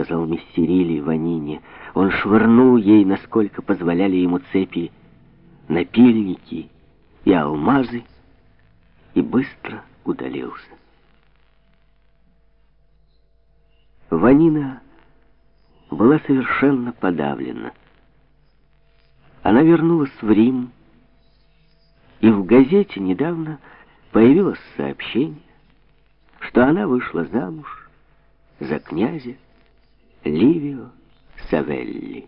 сказал Миссерили Ванине. Он швырнул ей, насколько позволяли ему цепи, напильники и алмазы, и быстро удалился. Ванина была совершенно подавлена. Она вернулась в Рим, и в газете недавно появилось сообщение, что она вышла замуж за князя Ливио Савелли.